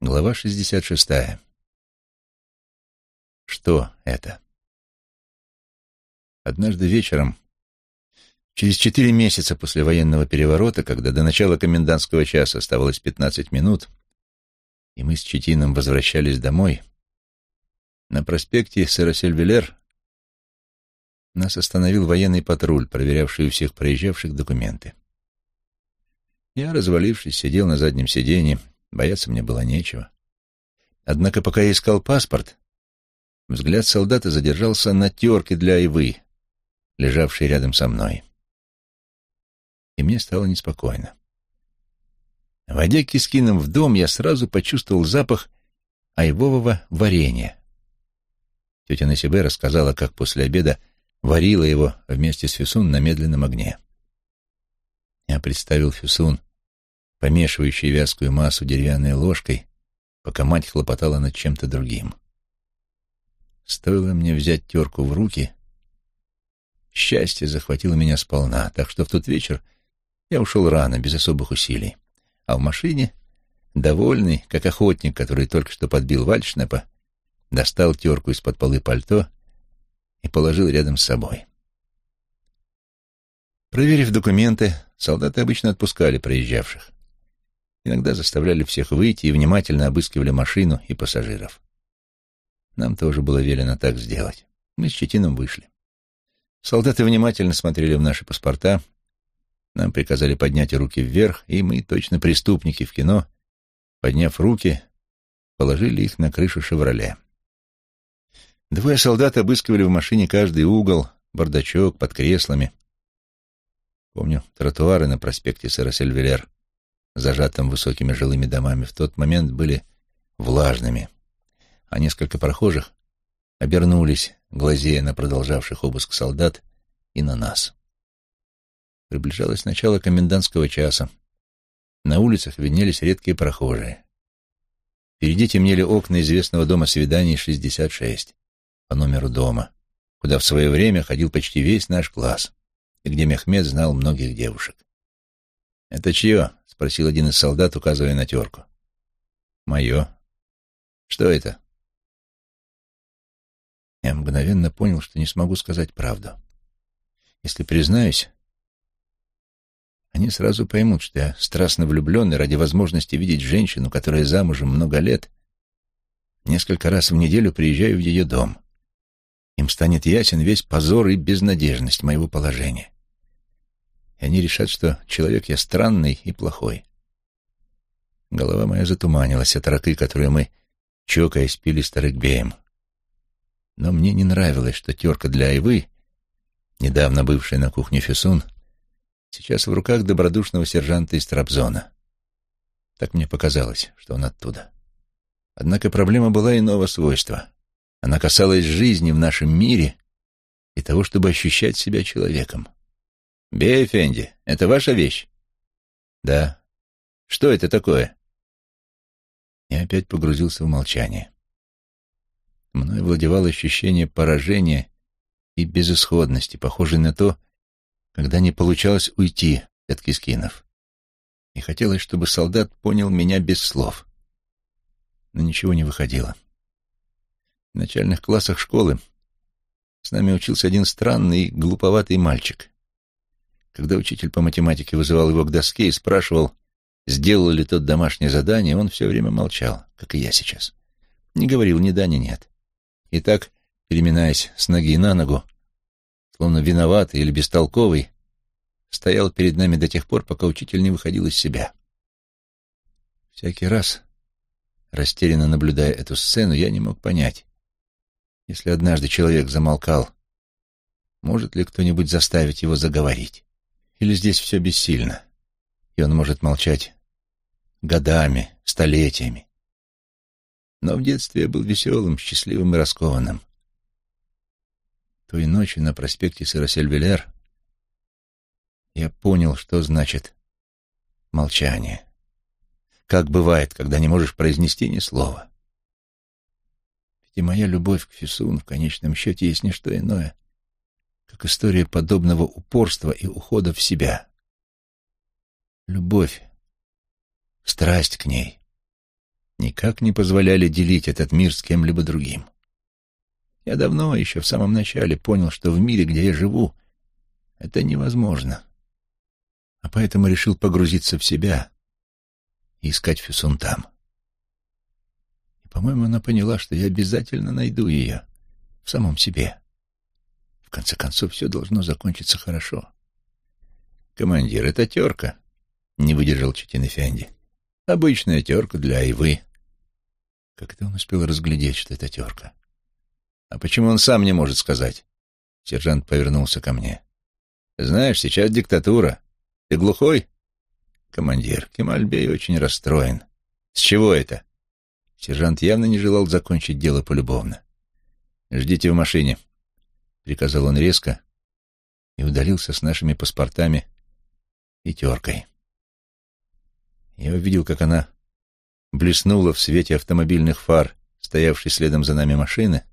Глава 66. Что это? Однажды вечером, через четыре месяца после военного переворота, когда до начала комендантского часа оставалось пятнадцать минут, и мы с Четином возвращались домой, на проспекте Сарасельвелер нас остановил военный патруль, проверявший у всех проезжавших документы. Я, развалившись, сидел на заднем сиденье, Бояться мне было нечего. Однако, пока я искал паспорт, взгляд солдата задержался на терке для Ивы, лежавшей рядом со мной. И мне стало неспокойно. Войдя кискином в дом, я сразу почувствовал запах айвового варенья. Тетя Насибе рассказала, как после обеда варила его вместе с Фюсун на медленном огне. Я представил Фюсун, помешивающий вязкую массу деревянной ложкой, пока мать хлопотала над чем-то другим. Стоило мне взять терку в руки, счастье захватило меня сполна, так что в тот вечер я ушел рано, без особых усилий, а в машине, довольный, как охотник, который только что подбил вальшнепа, достал терку из-под полы пальто и положил рядом с собой. Проверив документы, солдаты обычно отпускали проезжавших. Иногда заставляли всех выйти и внимательно обыскивали машину и пассажиров. Нам тоже было велено так сделать. Мы с Четином вышли. Солдаты внимательно смотрели в наши паспорта. Нам приказали поднять руки вверх, и мы, точно преступники в кино, подняв руки, положили их на крышу «Шевроле». Двое солдат обыскивали в машине каждый угол, бардачок, под креслами. Помню тротуары на проспекте Сарасельвелер зажатым высокими жилыми домами, в тот момент были влажными, а несколько прохожих обернулись, глазея на продолжавших обыск солдат и на нас. Приближалось начало комендантского часа. На улицах виднелись редкие прохожие. Впереди темнели окна известного дома свиданий 66 по номеру дома, куда в свое время ходил почти весь наш класс и где Мехмед знал многих девушек. «Это чье?» — спросил один из солдат, указывая на терку. «Мое». «Что это?» Я мгновенно понял, что не смогу сказать правду. Если признаюсь, они сразу поймут, что я страстно влюбленный ради возможности видеть женщину, которая замужем много лет, несколько раз в неделю приезжаю в ее дом. Им станет ясен весь позор и безнадежность моего положения и они решат, что человек я странный и плохой. Голова моя затуманилась от ракы, которую мы, чокаясь, пили с Тарыкбеем. Но мне не нравилось, что терка для Айвы, недавно бывшая на кухне Фесун, сейчас в руках добродушного сержанта из Трабзона. Так мне показалось, что он оттуда. Однако проблема была иного свойства. Она касалась жизни в нашем мире и того, чтобы ощущать себя человеком. «Бей, Фенди, это ваша вещь?» «Да». «Что это такое?» Я опять погрузился в молчание. Мной владевало ощущение поражения и безысходности, похожее на то, когда не получалось уйти от кискинов. И хотелось, чтобы солдат понял меня без слов. Но ничего не выходило. В начальных классах школы с нами учился один странный, глуповатый мальчик. Когда учитель по математике вызывал его к доске и спрашивал, сделал ли тот домашнее задание, он все время молчал, как и я сейчас. Не говорил ни да, ни нет. И так, переминаясь с ноги на ногу, словно виноватый или бестолковый, стоял перед нами до тех пор, пока учитель не выходил из себя. Всякий раз, растерянно наблюдая эту сцену, я не мог понять, если однажды человек замолкал, может ли кто-нибудь заставить его заговорить? Или здесь все бессильно, и он может молчать годами, столетиями. Но в детстве я был веселым, счастливым и раскованным. Той ночью на проспекте Сыросельвелер я понял, что значит молчание. Как бывает, когда не можешь произнести ни слова. Ведь и моя любовь к Фисун в конечном счете есть не что иное, как история подобного упорства и ухода в себя. Любовь, страсть к ней, никак не позволяли делить этот мир с кем-либо другим. Я давно, еще в самом начале, понял, что в мире, где я живу, это невозможно. А поэтому решил погрузиться в себя и искать Фюсун там. И, по-моему, она поняла, что я обязательно найду ее в самом себе. В конце концов, все должно закончиться хорошо. «Командир, это терка», — не выдержал Четин Фянди. «Обычная терка для Айвы». Как это он успел разглядеть, что это терка? А почему он сам не может сказать? Сержант повернулся ко мне. Знаешь, сейчас диктатура. Ты глухой? Командир, Кемальбей очень расстроен. С чего это? Сержант явно не желал закончить дело полюбовно. «Ждите в машине», — приказал он резко и удалился с нашими паспортами и теркой. Я увидел, как она блеснула в свете автомобильных фар, стоявшей следом за нами машины,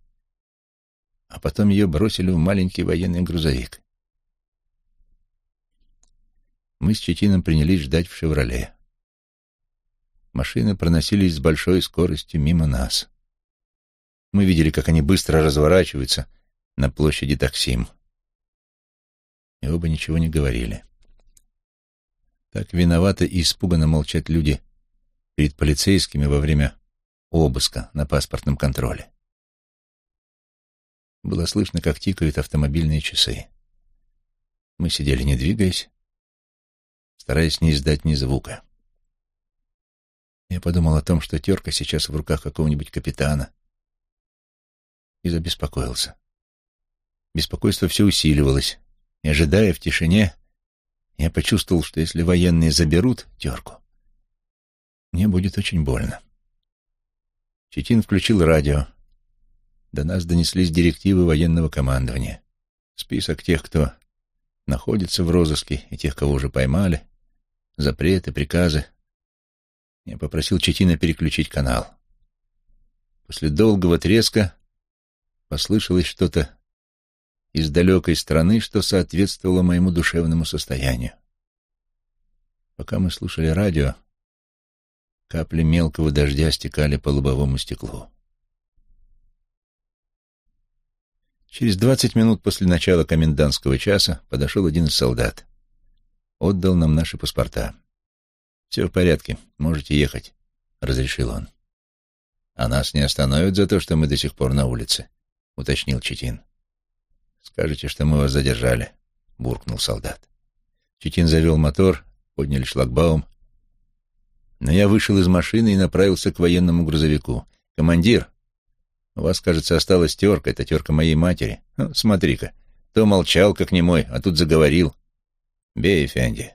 а потом ее бросили в маленький военный грузовик. Мы с Четином принялись ждать в «Шевроле». Машины проносились с большой скоростью мимо нас. Мы видели, как они быстро разворачиваются на площади Таксим. И оба ничего не говорили. Так виновато и испуганно молчат люди перед полицейскими во время обыска на паспортном контроле. Было слышно, как тикают автомобильные часы. Мы сидели, не двигаясь, стараясь не издать ни звука. Я подумал о том, что терка сейчас в руках какого-нибудь капитана, и забеспокоился. Беспокойство все усиливалось, и, ожидая в тишине, я почувствовал, что если военные заберут терку, мне будет очень больно. Четин включил радио. До нас донеслись директивы военного командования. Список тех, кто находится в розыске, и тех, кого уже поймали, запреты, приказы. Я попросил Четина переключить канал. После долгого треска послышалось что-то из далекой страны, что соответствовало моему душевному состоянию. Пока мы слушали радио, капли мелкого дождя стекали по лобовому стеклу. Через двадцать минут после начала комендантского часа подошел один из солдат. Отдал нам наши паспорта. «Все в порядке, можете ехать», — разрешил он. «А нас не остановят за то, что мы до сих пор на улице», — уточнил Четин. «Скажите, что мы вас задержали», — буркнул солдат. Четин завел мотор, подняли шлагбаум. Но я вышел из машины и направился к военному грузовику. «Командир, у вас, кажется, осталась терка, это терка моей матери. Ну, смотри-ка, то молчал, как немой, а тут заговорил. Бей, Фенди.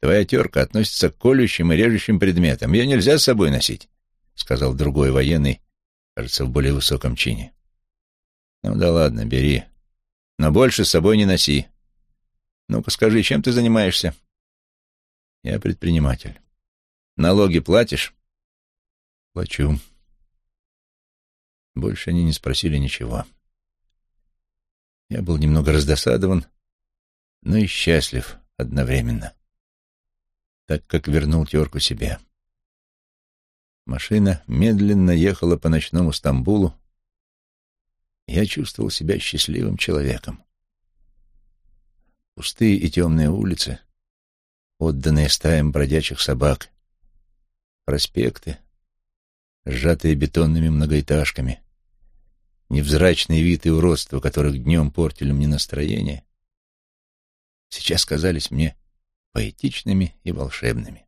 Твоя терка относится к колющим и режущим предметам. Ее нельзя с собой носить, — сказал другой военный, кажется, в более высоком чине. Ну да ладно, бери. Но больше с собой не носи. Ну-ка скажи, чем ты занимаешься? Я предприниматель. Налоги платишь? Плачу. Больше они не спросили ничего. Я был немного раздосадован, но и счастлив одновременно, так как вернул терку себе. Машина медленно ехала по ночному Стамбулу. Я чувствовал себя счастливым человеком. Пустые и темные улицы, отданные стаям бродячих собак, проспекты, сжатые бетонными многоэтажками, невзрачный вид и уродство, которых днем портили мне настроение, сейчас казались мне поэтичными и волшебными.